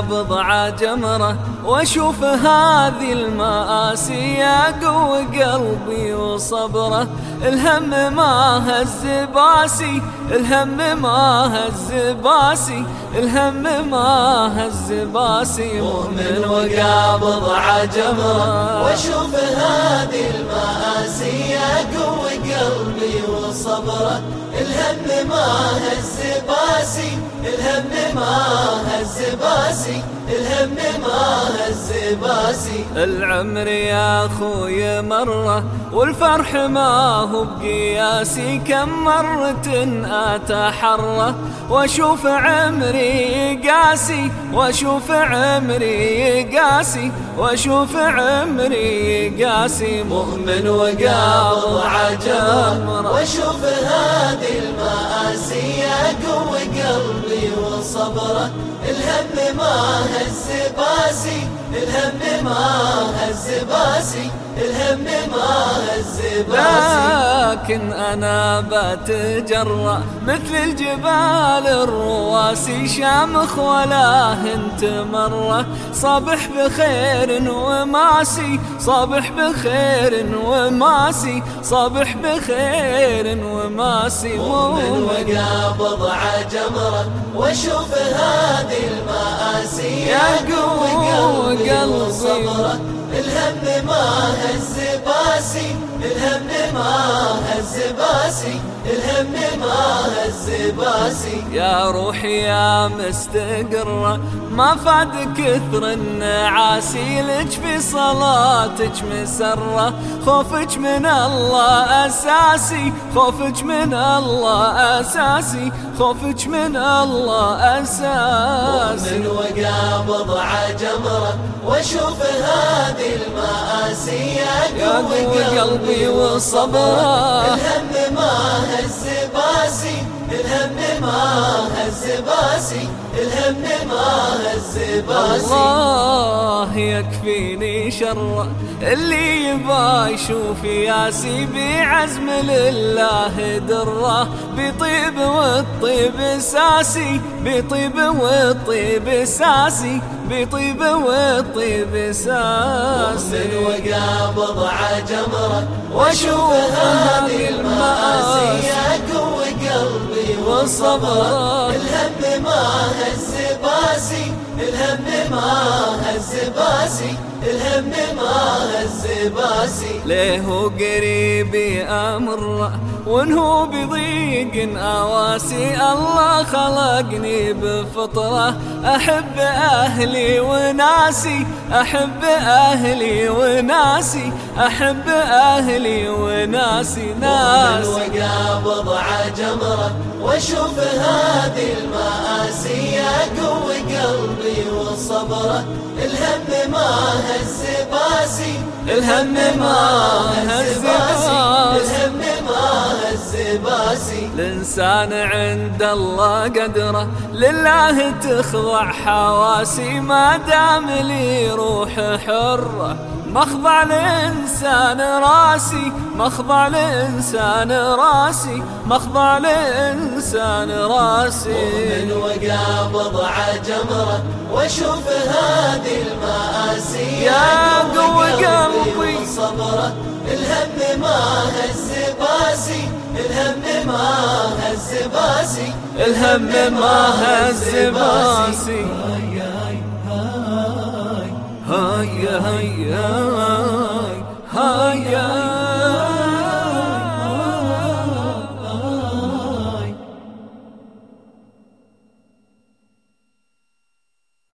قابض عجمرة وأشوف هذه المآسي يقوي قلبي وصبره. الهم ما هز باسي الهم ما هز باسي الهم ما هز باسي. مؤمن وقابض عجمرة وأشوف هذه المآسي يقوي قلبي وصبره. الهم ما هز باسي الهم ما هز باسي الهم ما هز باسي العمر يا أخوي مرة والفرح ما هو بقياسي. كم مرة أتحرى وأشوف عمري قاسي وأشوف عمري قاسي وأشوف عمري قاسي. مؤمن وقابض عجمرة وأشوف هذه وصبره الهم ما هز باسي الهم ما هز باسي الهم ما هز باسي. لكن أنا بتجرأ مثل الجبال الرواسي شامخ ولا هنت مرة. صبح بخير وماسي صبح بخير وماسي صبح بخير وماسي مؤمن وقابض عجمرة وأشوف هذه المآسي. يا قوي قلبي وصبره الهم ما هز باسي. الهم ما هز باسي الهم ما هز باسي. يا روحي يا مستقرة ما فاد كثر النعاسي لك في صلاتك مسرة. خوفك من الله أساسي خوفك من الله أساسي خوفك من الله أساسي. مؤمن وقابض عجمرة واشوف هذه المآسي يقوي قلبي وصبره. الهم ما هز باسي الهم ما هز باسي الهم ما هز باسي. الله يكفيني شر اللي يبا يشوف ياسي بعزم لله درة بطيب والطيب ساسي بطيب والطيب ساسي بطيب والطيب ساسي. مؤمن وقابض ع جمره وأشوف هذه المآسي. يقوي وصبره الهم ما هز باسي. الهم ما هز باسي الهم ما هز باسي. ليه قريبي أمر وانه بضيق أواسي؟ الله خلقني بفطرة أحب أهلي وناسي أحب أهلي وناسي أحب أهلي وناسي ناس. وقابض عجمرة وأشوف هذه المآسي يقوي قلبي. وصبره الهم ما هز باسي. الهم ما هز باسي. الهم ما هز باسي. الإنسان عند الله قدره لله تخضع حواسي. ما دام لي روح حرة مخضع الإنسان راسي مخضع الإنسان راسي مخضع الإنسان راسي. مؤمن وقابض ع جمرة واشوف هذه المآسي. يا قوي قلبي. صبره الهم ما هز باسي الهم ما هز باسي الهم ما هز باسي. هيا هيا هيا